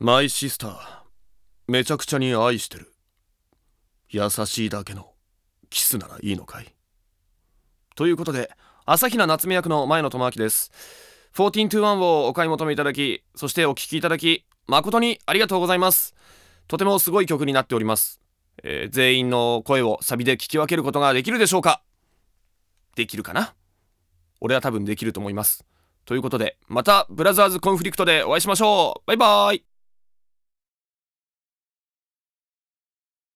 マイシスターめちゃくちゃに愛してる。優しいだけの。キスならいいのかい。ということで朝比奈夏目役の前野智明です。1421をお買い求めいただきそしてお聴きいただき誠にありがとうございます。とてもすごい曲になっております、えー、全員の声をサビで聞き分けることができるでしょうか。できるかな？俺は多分できると思います。ということでまたブラザーズコンフリクトでお会いしましょう。バイバーイ。